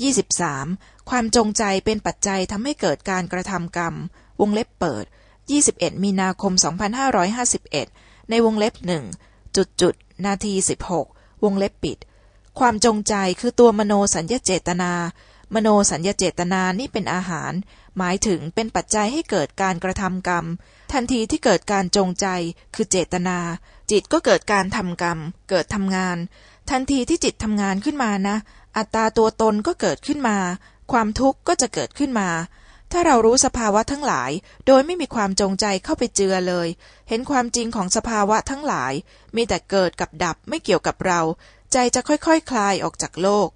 23. ความจงใจเป็นปัจจัยทำให้เกิดการกระทำกรรม วงเล็บเปิด 21 มีนาคม 2551 ในวงเล็บหนึ่งจุดจุดนาที 16 วงเล็บปิด ความจงใจคือตัวมโนสัญญเจตนา มโนสัญญเจตนานี่เป็นอาหาร หมายถึงเป็นปัจจัยให้เกิดการกระทำกรรม ทันทีที่เกิดการจงใจ คือเจตนา จิตก็เกิดการทำกรรม เกิดทำงาน ทันทีที่จิตทำงานขึ้นมานะ อัตตาตัวตนก็เกิดขึ้นมา ความทุกข์ก็จะเกิดขึ้นมา ถ้าเรารู้สภาวะทั้งหลาย โดยไม่มีความจงใจเข้าไปเจือเลย เห็นความจริงของสภาวะทั้งหลาย มีแต่เกิดกับดับไม่เกี่ยวกับเรา ใจจะค่อยๆคคลายออกจากโลก